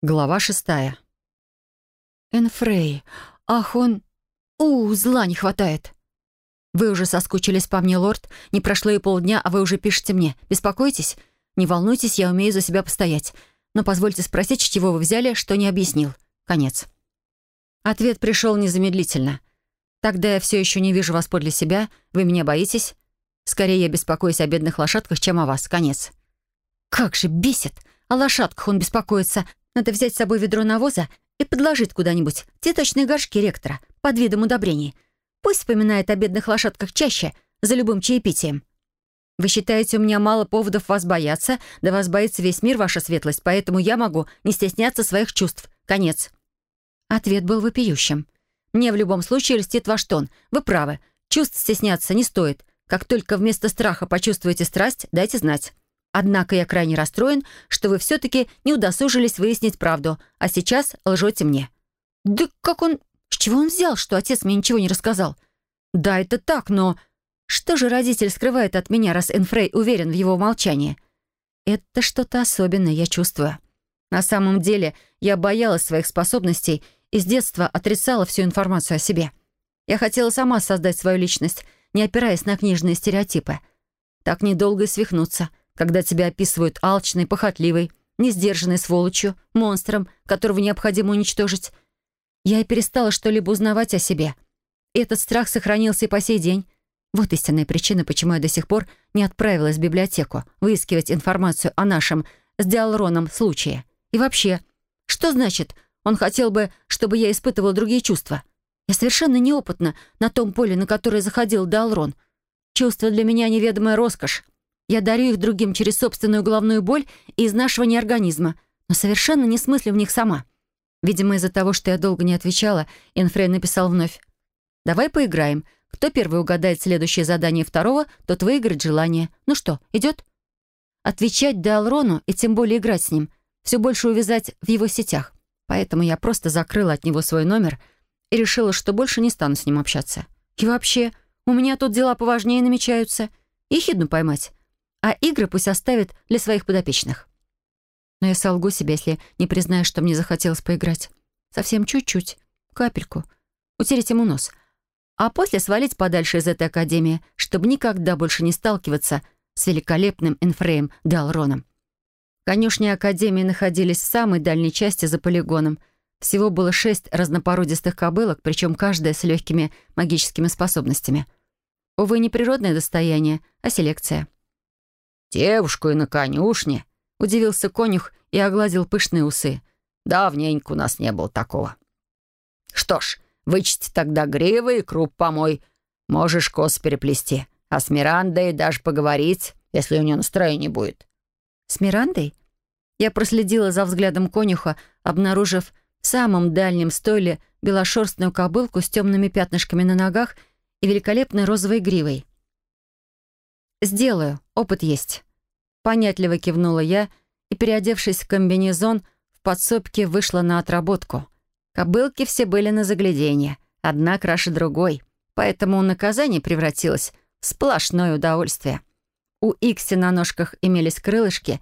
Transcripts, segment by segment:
Глава шестая. «Энфрей, ах он... У, зла не хватает!» «Вы уже соскучились по мне, лорд. Не прошло и полдня, а вы уже пишете мне. Беспокойтесь? Не волнуйтесь, я умею за себя постоять. Но позвольте спросить, чего вы взяли, что не объяснил. Конец». Ответ пришел незамедлительно. «Тогда я все еще не вижу вас подле себя. Вы меня боитесь? Скорее я беспокоюсь о бедных лошадках, чем о вас. Конец». «Как же бесит! О лошадках он беспокоится, надо взять с собой ведро навоза и подложить куда-нибудь цветочные горшки ректора под видом удобрений. Пусть вспоминает о бедных лошадках чаще, за любым чаепитием. Вы считаете, у меня мало поводов вас бояться, да вас боится весь мир, ваша светлость, поэтому я могу не стесняться своих чувств. Конец». Ответ был вопиющим. «Мне в любом случае льстит ваш тон. Вы правы. Чувств стесняться не стоит. Как только вместо страха почувствуете страсть, дайте знать. Однако я крайне расстроен, что вы все-таки не удосужились выяснить правду, а сейчас лжете мне». «Да как он... С чего он взял, что отец мне ничего не рассказал?» «Да, это так, но...» «Что же родитель скрывает от меня, раз Энфрей уверен в его молчании?» «Это что-то особенное, я чувствую. На самом деле, я боялась своих способностей и с детства отрицала всю информацию о себе. Я хотела сама создать свою личность, не опираясь на книжные стереотипы. Так недолго и свихнуться когда тебя описывают алчной, похотливой, несдержанной сволочью, монстром, которого необходимо уничтожить. Я и перестала что-либо узнавать о себе. И этот страх сохранился и по сей день. Вот истинная причина, почему я до сих пор не отправилась в библиотеку выискивать информацию о нашем с Диалроном случае. И вообще, что значит, он хотел бы, чтобы я испытывала другие чувства? Я совершенно неопытна на том поле, на которое заходил Диалрон. Чувство для меня неведомая роскошь. Я дарю их другим через собственную головную боль и изнашивание организма, но совершенно не смыслю в них сама. Видимо, из-за того, что я долго не отвечала, Энфрей написал вновь. «Давай поиграем. Кто первый угадает следующее задание второго, тот выиграет желание. Ну что, идет?» Отвечать Деалрону и тем более играть с ним, все больше увязать в его сетях. Поэтому я просто закрыла от него свой номер и решила, что больше не стану с ним общаться. И вообще, у меня тут дела поважнее намечаются. Ехидну поймать а игры пусть оставит для своих подопечных. Но я солгу себе, если не признаю, что мне захотелось поиграть. Совсем чуть-чуть, капельку, утереть ему нос. А после свалить подальше из этой академии, чтобы никогда больше не сталкиваться с великолепным Энфреем Далроном. Конюшни Академии находились в самой дальней части за полигоном. Всего было шесть разнопородистых кобылок, причем каждая с легкими магическими способностями. Увы, не природное достояние, а селекция. «Девушку и на конюшне», — удивился конюх и огладил пышные усы. «Давненько у нас не было такого». «Что ж, вычти тогда гривы и круп помой. Можешь кос переплести, а с Мирандой даже поговорить, если у нее настроения будет». «С Мирандой?» Я проследила за взглядом конюха, обнаружив в самом дальнем стойле белошерстную кобылку с темными пятнышками на ногах и великолепной розовой гривой. «Сделаю, опыт есть». Понятливо кивнула я и, переодевшись в комбинезон, в подсобке вышла на отработку. Кобылки все были на загляденье, одна краше другой, поэтому наказание превратилось в сплошное удовольствие. У Икси на ножках имелись крылышки,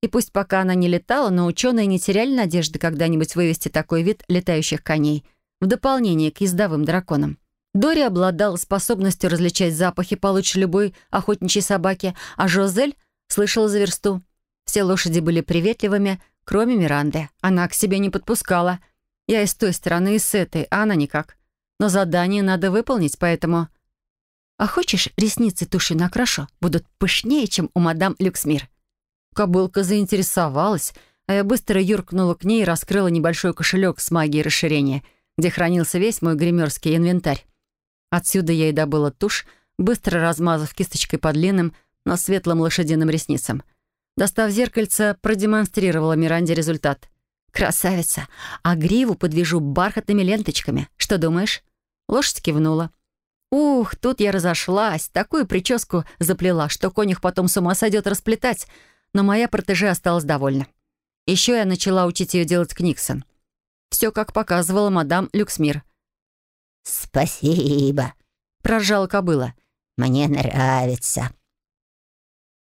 и пусть пока она не летала, но ученые не теряли надежды когда-нибудь вывести такой вид летающих коней в дополнение к ездовым драконам. Дори обладала способностью различать запахи получше любой охотничьей собаки, а Жозель слышала за версту. Все лошади были приветливыми, кроме Миранды. Она к себе не подпускала. Я и с той стороны, и с этой, а она никак. Но задание надо выполнить, поэтому... «А хочешь, ресницы туши накрашу? Будут пышнее, чем у мадам Люксмир». Кобылка заинтересовалась, а я быстро юркнула к ней и раскрыла небольшой кошелек с магией расширения, где хранился весь мой гримерский инвентарь. Отсюда я и добыла тушь, быстро размазав кисточкой по длинным, но светлым лошадиным ресницам. Достав зеркальце, продемонстрировала Миранде результат. «Красавица! А гриву подвяжу бархатными ленточками. Что думаешь?» Лошадь кивнула. «Ух, тут я разошлась. Такую прическу заплела, что конюх потом с ума сойдет расплетать. Но моя протеже осталась довольна. Еще я начала учить ее делать книксон. Все, как показывала мадам Люксмир. «Спасибо», — проржала кобыла. «Мне нравится».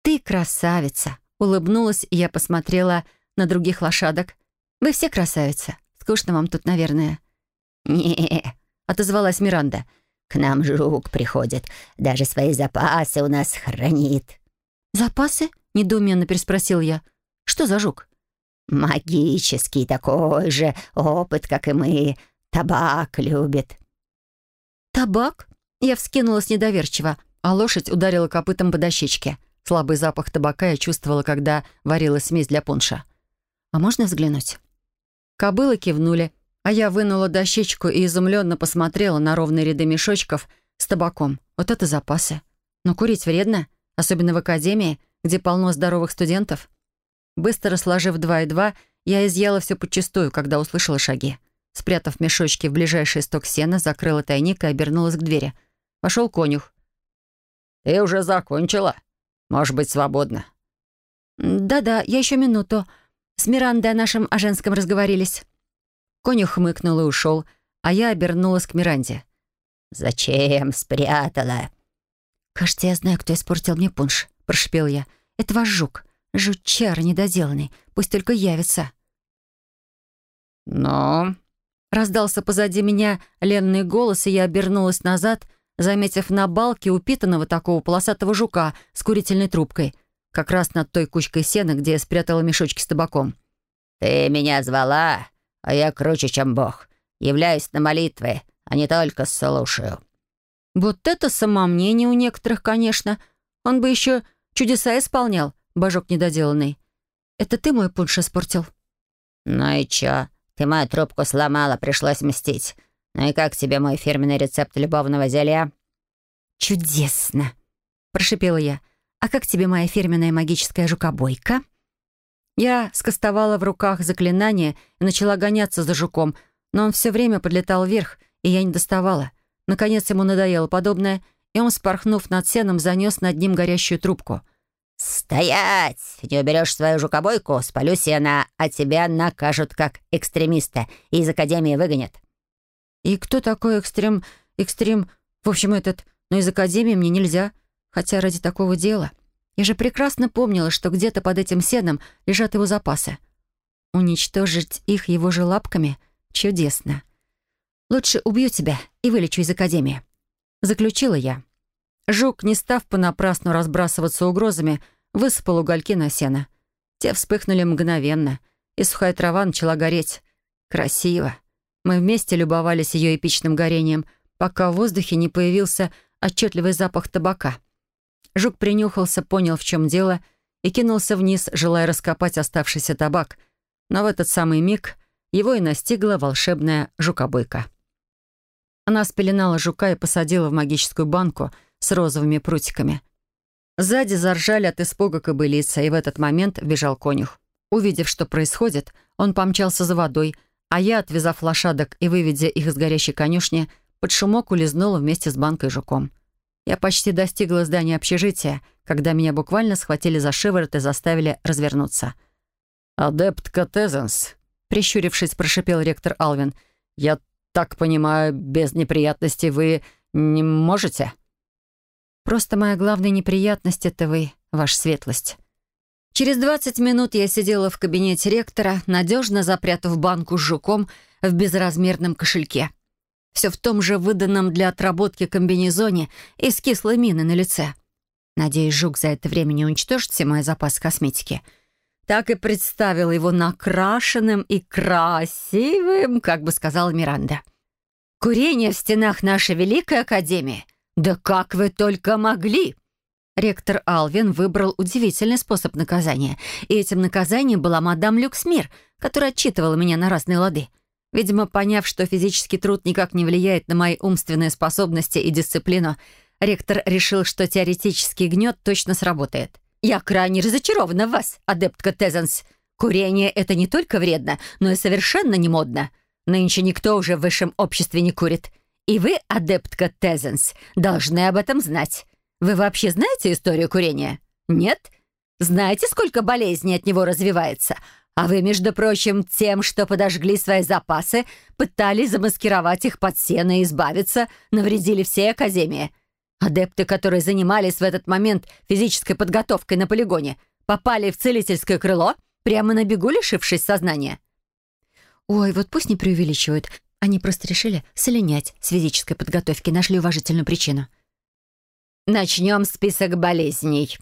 «Ты красавица!» — улыбнулась, и я посмотрела на других лошадок. Вы все красавицы. Скучно вам тут, наверное». не отозвалась Миранда. «К нам жук приходит. Даже свои запасы у нас хранит». «Запасы?» — недоуменно переспросил я. «Что за жук?» «Магический такой же опыт, как и мы. Табак любит». «Табак?» Я вскинулась недоверчиво, а лошадь ударила копытом по дощечке. Слабый запах табака я чувствовала, когда варила смесь для пунша. «А можно взглянуть?» Кобылы кивнули, а я вынула дощечку и изумленно посмотрела на ровные ряды мешочков с табаком. Вот это запасы. Но курить вредно, особенно в академии, где полно здоровых студентов. Быстро сложив два и два, я изъяла все подчистую, когда услышала шаги. Спрятав мешочки в ближайший сток сена, закрыла тайник и обернулась к двери. Пошел конюх. «Ты уже закончила? Может быть, свободна?» «Да-да, я еще минуту. С Мирандой о нашем о женском разговорились». Конюх хмыкнул и ушел, а я обернулась к Миранде. «Зачем спрятала?» «Кажется, я знаю, кто испортил мне пунш», — прошипел я. «Это ваш жук. Жучар недоделанный. Пусть только явится». «Но...» Раздался позади меня ленный голос, и я обернулась назад, заметив на балке упитанного такого полосатого жука с курительной трубкой, как раз над той кучкой сена, где я спрятала мешочки с табаком. «Ты меня звала, а я круче, чем Бог. Являюсь на молитвы, а не только слушаю». Вот это самомнение у некоторых, конечно. Он бы еще чудеса исполнял, божок недоделанный. Это ты мой пунш испортил? Ну и чё? Ты мою трубку сломала, пришлось мстить. Ну и как тебе мой фирменный рецепт любовного зелья?» «Чудесно!» — прошипела я. «А как тебе моя фирменная магическая жукобойка?» Я скостовала в руках заклинание и начала гоняться за жуком, но он все время подлетал вверх, и я не доставала. Наконец ему надоело подобное, и он, спорхнув над сеном, занес над ним горящую трубку. «Стоять! Не уберешь свою жукобойку, спалю сено, а тебя накажут как экстремиста и из Академии выгонят». «И кто такой экстрем... экстрем... В общем, этот... Но из Академии мне нельзя, хотя ради такого дела...» Я же прекрасно помнила, что где-то под этим сеном лежат его запасы. Уничтожить их его же лапками — чудесно. Лучше убью тебя и вылечу из Академии. Заключила я. Жук, не став понапрасну разбрасываться угрозами, высыпал угольки на сено. Те вспыхнули мгновенно, и сухая трава начала гореть. Красиво. Мы вместе любовались ее эпичным горением, пока в воздухе не появился отчетливый запах табака — Жук принюхался, понял, в чем дело, и кинулся вниз, желая раскопать оставшийся табак. Но в этот самый миг его и настигла волшебная жукобойка. Она спеленала жука и посадила в магическую банку с розовыми прутиками. Сзади заржали от испуга кобылица, и в этот момент вбежал конюх. Увидев, что происходит, он помчался за водой, а я, отвязав лошадок и выведя их из горящей конюшни, под шумок улизнула вместе с банкой жуком. Я почти достигла здания общежития, когда меня буквально схватили за шиворот и заставили развернуться. «Адепт Катезенс», — прищурившись, прошипел ректор Алвин. «Я так понимаю, без неприятностей вы не можете?» «Просто моя главная неприятность — это вы, ваша светлость». Через 20 минут я сидела в кабинете ректора, надежно запрятав банку с жуком в безразмерном кошельке все в том же выданном для отработки комбинезоне и с кислой миной на лице. Надеюсь, Жук за это время не уничтожит все мои запасы косметики. Так и представил его накрашенным и красивым, как бы сказала Миранда. «Курение в стенах нашей Великой Академии? Да как вы только могли!» Ректор Алвин выбрал удивительный способ наказания, и этим наказанием была мадам Люксмир, которая отчитывала меня на разные лады. Видимо, поняв, что физический труд никак не влияет на мои умственные способности и дисциплину, ректор решил, что теоретический гнет точно сработает. «Я крайне разочарована в вас, адептка Тезенс. Курение — это не только вредно, но и совершенно не модно. Нынче никто уже в высшем обществе не курит. И вы, адептка Тезенс, должны об этом знать. Вы вообще знаете историю курения? Нет? Знаете, сколько болезней от него развивается? А вы, между прочим, тем, что подожгли свои запасы, пытались замаскировать их под сено и избавиться, навредили всей Академии. Адепты, которые занимались в этот момент физической подготовкой на полигоне, попали в целительское крыло, прямо на бегу лишившись сознания. Ой, вот пусть не преувеличивают. Они просто решили солинять с физической подготовки, нашли уважительную причину. «Начнем список болезней».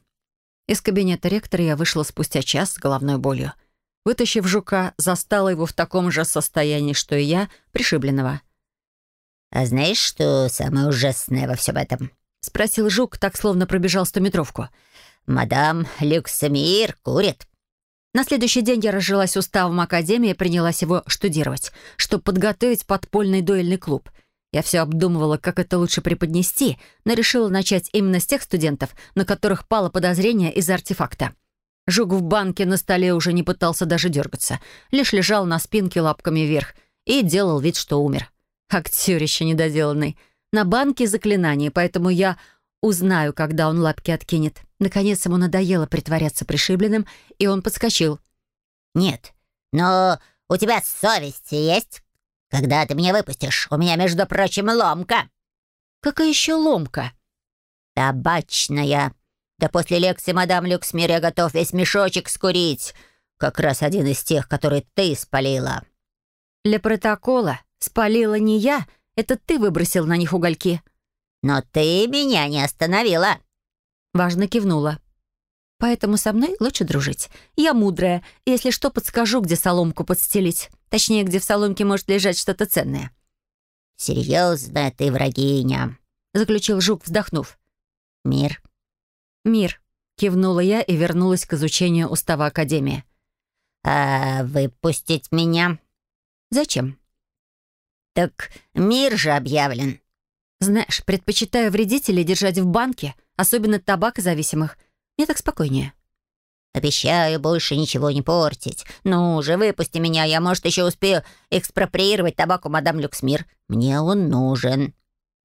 Из кабинета ректора я вышла спустя час с головной болью. Вытащив жука, застала его в таком же состоянии, что и я, пришибленного. «А знаешь, что самое ужасное во всем этом?» — спросил жук, так словно пробежал стометровку. «Мадам Люксамир курит». На следующий день я разжилась уставом Академии и принялась его штудировать, чтобы подготовить подпольный дуэльный клуб. Я все обдумывала, как это лучше преподнести, но решила начать именно с тех студентов, на которых пало подозрение из-за артефакта. Жук в банке на столе уже не пытался даже дергаться, лишь лежал на спинке лапками вверх и делал вид, что умер. Актерище недоделанный. На банке заклинание, поэтому я узнаю, когда он лапки откинет. Наконец ему надоело притворяться пришибленным, и он подскочил. «Нет, но у тебя совесть есть? Когда ты меня выпустишь? У меня, между прочим, ломка». «Какая еще ломка?» «Табачная. Да после лекции мадам Люксмир я готов весь мешочек скурить. Как раз один из тех, которые ты спалила». «Для протокола спалила не я, это ты выбросил на них угольки». «Но ты меня не остановила». Важно кивнула. «Поэтому со мной лучше дружить. Я мудрая, и если что, подскажу, где соломку подстелить. Точнее, где в соломке может лежать что-то ценное». «Серьезно ты врагиня», — заключил Жук, вздохнув. «Мир». «Мир», — кивнула я и вернулась к изучению устава Академии. «А выпустить меня?» «Зачем?» «Так мир же объявлен». «Знаешь, предпочитаю вредителей держать в банке, особенно табакозависимых. Мне так спокойнее». «Обещаю больше ничего не портить. Ну же, выпусти меня, я, может, еще успею экспроприировать табак у мадам Люксмир. Мне он нужен».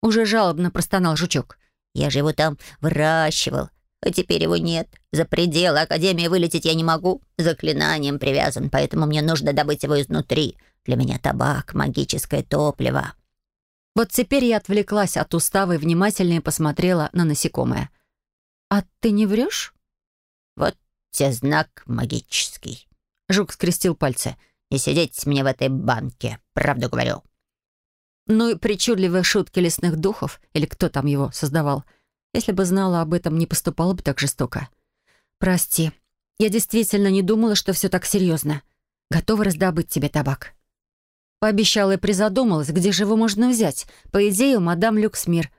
Уже жалобно простонал жучок. «Я же его там выращивал, а теперь его нет. За пределы Академии вылететь я не могу. Заклинанием привязан, поэтому мне нужно добыть его изнутри. Для меня табак — магическое топливо». Вот теперь я отвлеклась от устава и внимательнее посмотрела на насекомое. «А ты не врешь?» «Вот тебе знак магический». Жук скрестил пальцы. «Не сидеть мне в этой банке, правду говорю». Ну и причудливые шутки лесных духов, или кто там его создавал. Если бы знала об этом, не поступала бы так жестоко. «Прости, я действительно не думала, что все так серьезно. Готова раздобыть тебе табак». Пообещала и призадумалась, где же его можно взять. По идее, у мадам Люксмир.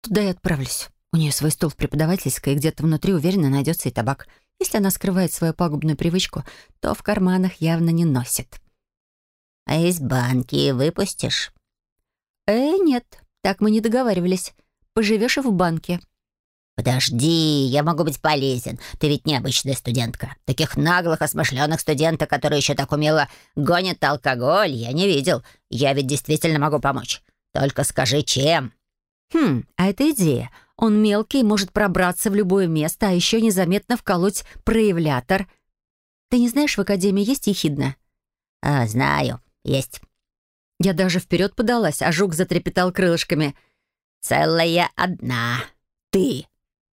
Туда и отправлюсь. У нее свой стол в преподавательской, и где-то внутри уверенно найдется и табак. Если она скрывает свою пагубную привычку, то в карманах явно не носит. «А из банки выпустишь?» «Э, нет, так мы не договаривались. Поживешь и в банке». «Подожди, я могу быть полезен. Ты ведь необычная студентка. Таких наглых, осмышленных студенток, которые еще так умело гонят алкоголь, я не видел. Я ведь действительно могу помочь. Только скажи, чем?» «Хм, а это идея. Он мелкий, может пробраться в любое место, а еще незаметно вколоть проявлятор. Ты не знаешь, в Академии есть ехидна?» «А, знаю, есть». Я даже вперед подалась, а жук затрепетал крылышками. «Целая одна. Ты».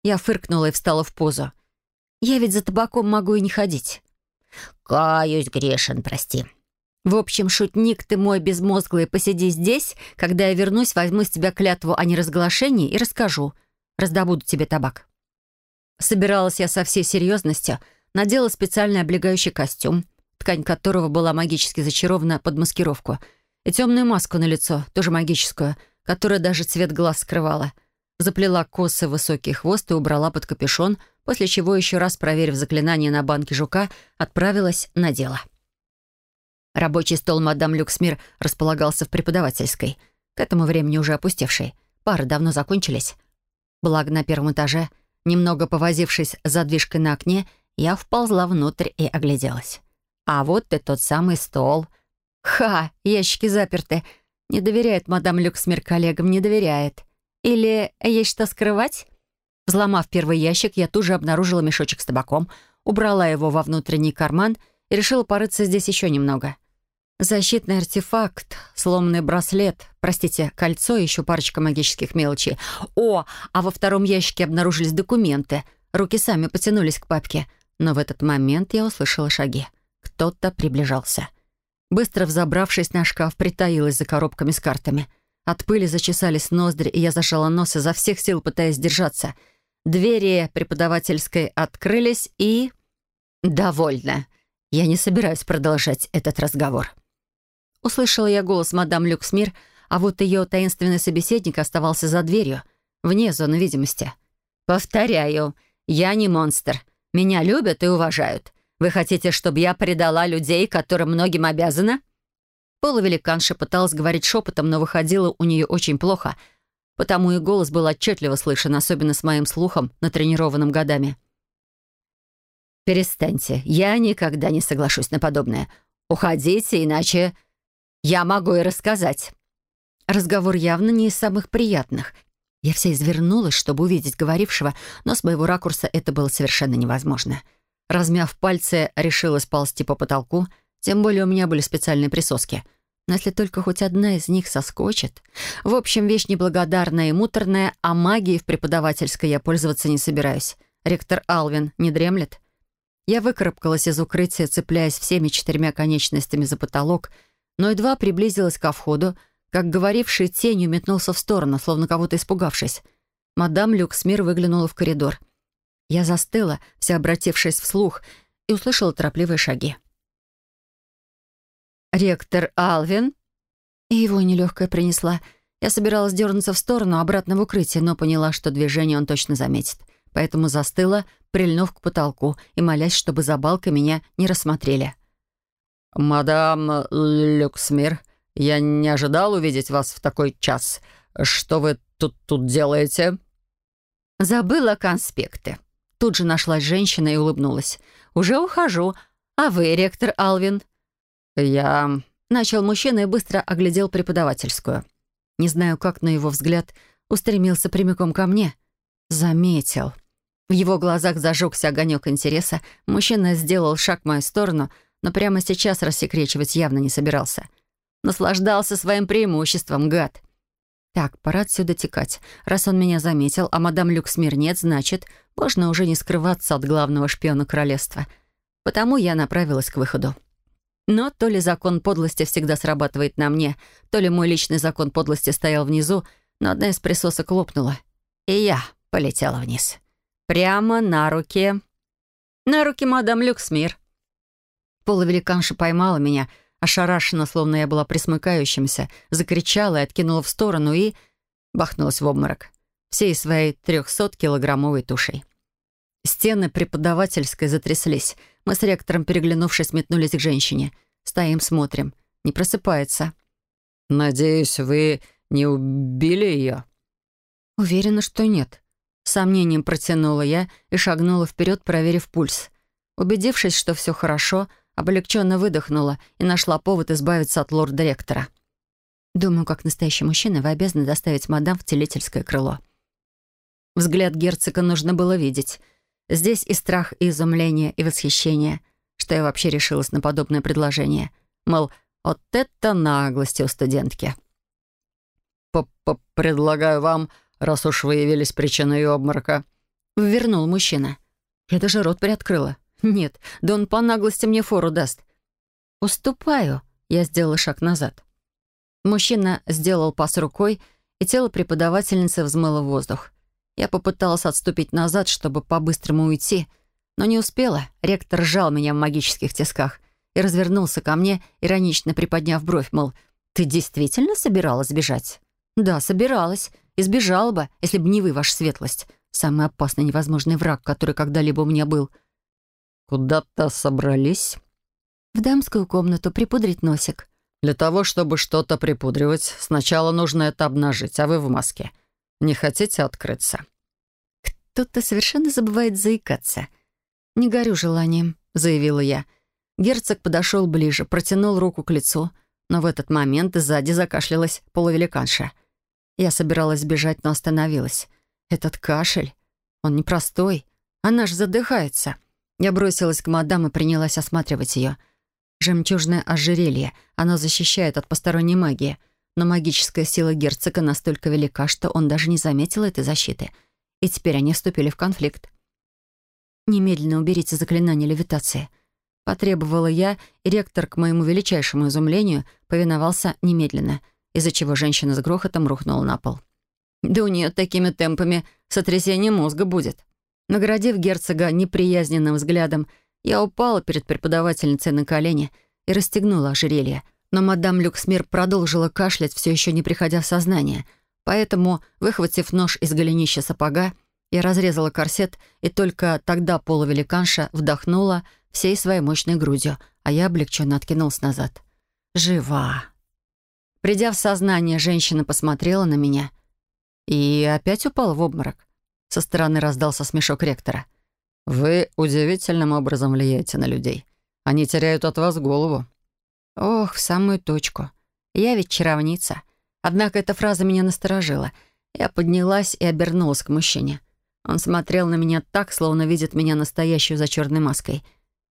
Я фыркнула и встала в позу. «Я ведь за табаком могу и не ходить». «Каюсь, грешен, прости». «В общем, шутник ты мой безмозглый, посиди здесь. Когда я вернусь, возьму с тебя клятву о неразглашении и расскажу. Раздобуду тебе табак». Собиралась я со всей серьезностью, надела специальный облегающий костюм, ткань которого была магически зачарована под маскировку, и темную маску на лицо, тоже магическую, которая даже цвет глаз скрывала — заплела косы в высокий хвост и убрала под капюшон, после чего, еще раз проверив заклинание на банке жука, отправилась на дело. Рабочий стол мадам Люксмир располагался в преподавательской, к этому времени уже опустевшей. Пары давно закончились. Благо, на первом этаже, немного повозившись с задвижкой на окне, я вползла внутрь и огляделась. А вот и тот самый стол. Ха, ящики заперты. Не доверяет мадам Люксмир коллегам, не доверяет. Или есть что скрывать? Взломав первый ящик, я тут же обнаружила мешочек с табаком, убрала его во внутренний карман и решила порыться здесь еще немного. Защитный артефакт, сломанный браслет, простите, кольцо и еще парочка магических мелочей. О, а во втором ящике обнаружились документы. Руки сами потянулись к папке. Но в этот момент я услышала шаги. Кто-то приближался. Быстро взобравшись на шкаф, притаилась за коробками с картами. От пыли зачесались ноздри, и я зажала нос изо всех сил, пытаясь держаться. Двери преподавательской открылись и... «Довольно. Я не собираюсь продолжать этот разговор». Услышала я голос мадам Люксмир, а вот ее таинственный собеседник оставался за дверью, вне зоны видимости. «Повторяю, я не монстр. Меня любят и уважают. Вы хотите, чтобы я предала людей, которым многим обязана?» Полувеликанша пыталась говорить шепотом, но выходило у нее очень плохо, потому и голос был отчетливо слышен, особенно с моим слухом, натренированным годами. «Перестаньте. Я никогда не соглашусь на подобное. Уходите, иначе я могу и рассказать». Разговор явно не из самых приятных. Я вся извернулась, чтобы увидеть говорившего, но с моего ракурса это было совершенно невозможно. Размяв пальцы, решила сползти по потолку, тем более у меня были специальные присоски. Но если только хоть одна из них соскочит... В общем, вещь неблагодарная и муторная, а магией в преподавательской я пользоваться не собираюсь. Ректор Алвин не дремлет. Я выкарабкалась из укрытия, цепляясь всеми четырьмя конечностями за потолок, но едва приблизилась ко входу, как говоривший тенью метнулся в сторону, словно кого-то испугавшись. Мадам Люксмир выглянула в коридор. Я застыла, вся обратившись вслух, и услышала торопливые шаги. «Ректор Алвин?» И его нелегкая принесла. Я собиралась дернуться в сторону, обратно в укрытие, но поняла, что движение он точно заметит. Поэтому застыла, прильнув к потолку и молясь, чтобы за балкой меня не рассмотрели. «Мадам Люксмир, я не ожидал увидеть вас в такой час. Что вы тут тут делаете?» «Забыла конспекты». Тут же нашлась женщина и улыбнулась. «Уже ухожу. А вы, ректор Алвин?» «Я...» — начал мужчина и быстро оглядел преподавательскую. Не знаю, как, но его взгляд устремился прямиком ко мне. Заметил. В его глазах зажегся огонек интереса. Мужчина сделал шаг в мою сторону, но прямо сейчас рассекречивать явно не собирался. Наслаждался своим преимуществом, гад. Так, пора отсюда текать. Раз он меня заметил, а мадам Люксмир нет, значит, можно уже не скрываться от главного шпиона королевства. Потому я направилась к выходу. Но то ли закон подлости всегда срабатывает на мне, то ли мой личный закон подлости стоял внизу, но одна из присосок лопнула. И я полетела вниз. Прямо на руки... На руки мадам Люксмир. Полувеликанша поймала меня, ошарашенно, словно я была присмыкающимся, закричала и откинула в сторону и... бахнулась в обморок. Всей своей трехсот-килограммовой тушей. Стены преподавательской затряслись. Мы с ректором, переглянувшись, метнулись к женщине. Стоим, смотрим. Не просыпается. «Надеюсь, вы не убили ее?» «Уверена, что нет». сомнением протянула я и шагнула вперед, проверив пульс. Убедившись, что все хорошо, облегченно выдохнула и нашла повод избавиться от лорда-ректора. «Думаю, как настоящий мужчина, вы обязаны доставить мадам в целительское крыло». Взгляд герцога нужно было видеть. Здесь и страх, и изумление, и восхищение, что я вообще решилась на подобное предложение. Мол, вот это наглость у студентки. П -п «Предлагаю вам, раз уж вы явились причиной обморока», — вернул мужчина. Я даже рот приоткрыла. «Нет, да он по наглости мне фору даст». «Уступаю», — я сделала шаг назад. Мужчина сделал пас рукой, и тело преподавательницы взмыло в воздух. Я попыталась отступить назад, чтобы по-быстрому уйти, но не успела. Ректор сжал меня в магических тисках и развернулся ко мне, иронично приподняв бровь, мол, «Ты действительно собиралась бежать?» «Да, собиралась. Избежала бы, если бы не вы, ваша светлость. Самый опасный невозможный враг, который когда-либо у меня был». «Куда-то собрались?» «В дамскую комнату припудрить носик». «Для того, чтобы что-то припудривать, сначала нужно это обнажить, а вы в маске. Не хотите открыться?» «Кто-то совершенно забывает заикаться». «Не горю желанием», — заявила я. Герцог подошел ближе, протянул руку к лицу, но в этот момент сзади закашлялась полувеликанша. Я собиралась бежать, но остановилась. Этот кашель, он непростой, она ж задыхается. Я бросилась к мадам и принялась осматривать ее. Жемчужное ожерелье. Оно защищает от посторонней магии. Но магическая сила герцога настолько велика, что он даже не заметил этой защиты. И теперь они вступили в конфликт. «Немедленно уберите заклинание левитации». Потребовала я, и ректор, к моему величайшему изумлению, повиновался немедленно, из-за чего женщина с грохотом рухнула на пол. Да у нее такими темпами сотрясение мозга будет. Наградив герцога неприязненным взглядом, я упала перед преподавательницей на колени и расстегнула ожерелье. Но мадам Люксмир продолжила кашлять, все еще не приходя в сознание. Поэтому, выхватив нож из голенища сапога, я разрезала корсет, и только тогда полувеликанша вдохнула всей своей мощной грудью, а я облегченно откинулась назад. «Жива!» Придя в сознание, женщина посмотрела на меня и опять упала в обморок. Со стороны раздался смешок ректора. «Вы удивительным образом влияете на людей. Они теряют от вас голову». Ох, в самую точку. Я ведь чаровница. Однако эта фраза меня насторожила. Я поднялась и обернулась к мужчине. Он смотрел на меня так, словно видит меня настоящую за черной маской.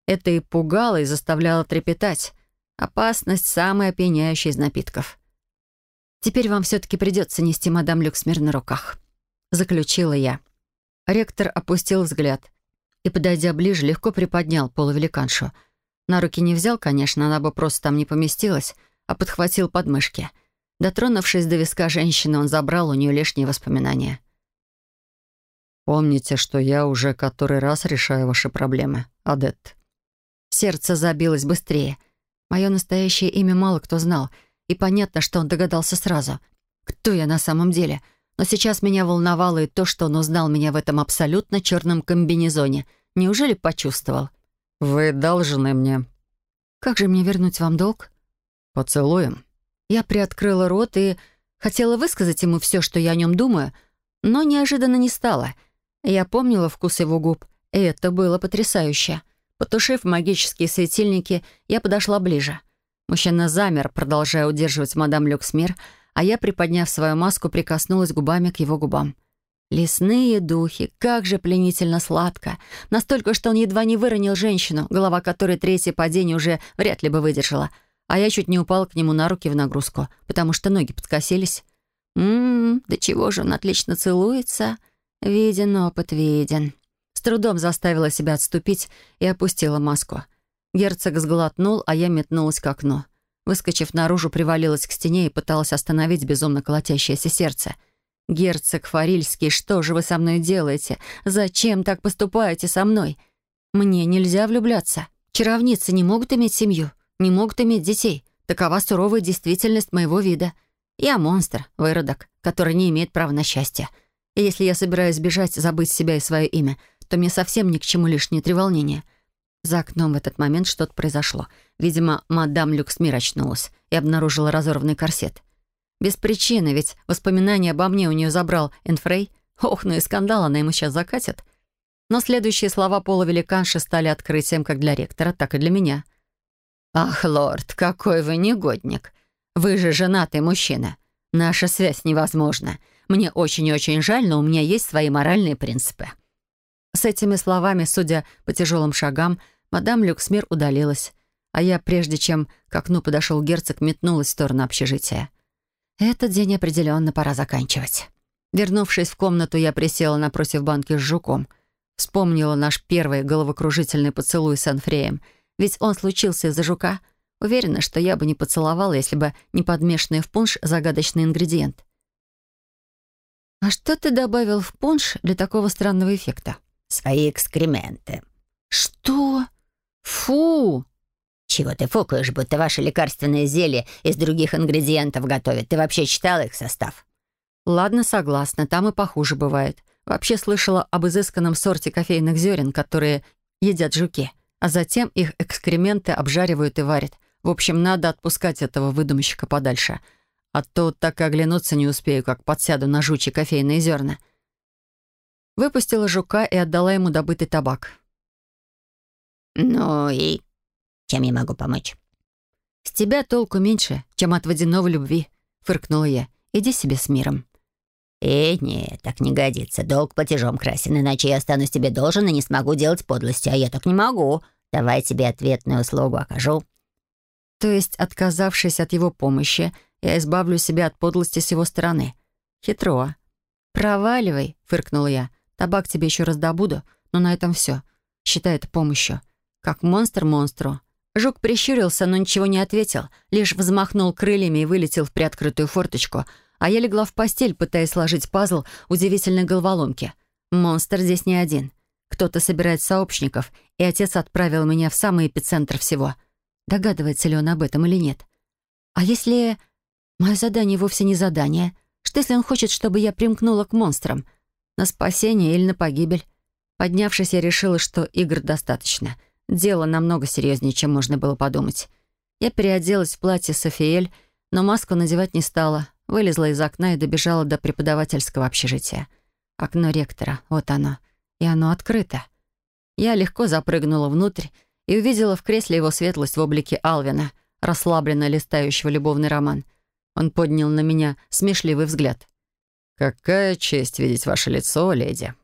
Это и пугало, и заставляло трепетать. Опасность — самая опьяняющая из напитков. «Теперь вам все-таки придется нести мадам Люксмир на руках», — заключила я. Ректор опустил взгляд и, подойдя ближе, легко приподнял полувеликаншу. На руки не взял, конечно, она бы просто там не поместилась, а подхватил подмышки. Дотронувшись до виска женщины, он забрал у нее лишние воспоминания. «Помните, что я уже который раз решаю ваши проблемы, Адетт». Сердце забилось быстрее. Мое настоящее имя мало кто знал, и понятно, что он догадался сразу. Кто я на самом деле — но сейчас меня волновало и то, что он узнал меня в этом абсолютно черном комбинезоне. Неужели почувствовал? «Вы должны мне». «Как же мне вернуть вам долг?» «Поцелуем». Я приоткрыла рот и хотела высказать ему все, что я о нем думаю, но неожиданно не стала. Я помнила вкус его губ, и это было потрясающе. Потушив магические светильники, я подошла ближе. Мужчина замер, продолжая удерживать мадам Люксмир, а я, приподняв свою маску, прикоснулась губами к его губам. Лесные духи, как же пленительно сладко. Настолько, что он едва не выронил женщину, голова которой третье падение уже вряд ли бы выдержала. А я чуть не упала к нему на руки в нагрузку, потому что ноги подкосились. Ммм, да чего же он отлично целуется. Виден опыт, виден. С трудом заставила себя отступить и опустила маску. Герцог сглотнул, а я метнулась к окну. Выскочив наружу, привалилась к стене и пыталась остановить безумно колотящееся сердце. «Герцог Фарильский, что же вы со мной делаете? Зачем так поступаете со мной? Мне нельзя влюбляться. Чаровницы не могут иметь семью, не могут иметь детей. Такова суровая действительность моего вида. Я монстр, выродок, который не имеет права на счастье. И если я собираюсь бежать, забыть себя и свое имя, то мне совсем ни к чему лишние треволнения». За окном в этот момент что-то произошло. Видимо, мадам Люксмир очнулась и обнаружила разорванный корсет. Без причины, ведь воспоминания обо мне у нее забрал Энфрей. Ох, ну и скандал она ему сейчас закатит. Но следующие слова Пола Великанши стали открытием как для ректора, так и для меня. «Ах, лорд, какой вы негодник! Вы же женатый мужчина. Наша связь невозможна. Мне очень и очень жаль, но у меня есть свои моральные принципы». С этими словами, судя по тяжелым шагам, мадам Люксмир удалилась, а я, прежде чем к окну подошел герцог, метнулась в сторону общежития. Этот день определенно пора заканчивать. Вернувшись в комнату, я присела напротив банки с жуком. Вспомнила наш первый головокружительный поцелуй с Анфреем, ведь он случился из-за жука. Уверена, что я бы не поцеловала, если бы не подмешанный в пунш загадочный ингредиент. «А что ты добавил в пунш для такого странного эффекта?» свои экскременты». «Что? Фу!» «Чего ты фукаешь, будто ваши лекарственные зелья из других ингредиентов готовят? Ты вообще читала их состав?» «Ладно, согласна, там и похуже бывает. Вообще слышала об изысканном сорте кофейных зерен, которые едят жуки, а затем их экскременты обжаривают и варят. В общем, надо отпускать этого выдумщика подальше. А то так и оглянуться не успею, как подсяду на жучьи кофейные зерна. Выпустила жука и отдала ему добытый табак. «Ну и чем я могу помочь?» «С тебя толку меньше, чем от водяного любви», — фыркнула я. «Иди себе с миром». «Э, нет, так не годится. Долг платежом красен, иначе я останусь тебе должен и не смогу делать подлости, а я так не могу. Давай тебе ответную услугу окажу». То есть, отказавшись от его помощи, я избавлю себя от подлости с его стороны. Хитро. «Проваливай», — фыркнула я. Табак тебе еще раз добуду, но на этом все. Считай это помощью. Как монстр монстру. Жук прищурился, но ничего не ответил, лишь взмахнул крыльями и вылетел в приоткрытую форточку, а я легла в постель, пытаясь сложить пазл удивительной головоломки. Монстр здесь не один. Кто-то собирает сообщников, и отец отправил меня в самый эпицентр всего. Догадывается ли он об этом или нет? А если... Мое задание вовсе не задание? Что если он хочет, чтобы я примкнула к монстрам? На спасение или на погибель? Поднявшись, я решила, что игр достаточно. Дело намного серьезнее, чем можно было подумать. Я переоделась в платье Софиэль, но маску надевать не стала. Вылезла из окна и добежала до преподавательского общежития. Окно ректора, вот оно. И оно открыто. Я легко запрыгнула внутрь и увидела в кресле его светлость в облике Алвина, расслабленно листающего любовный роман. Он поднял на меня смешливый взгляд. «Какая честь видеть ваше лицо, леди!»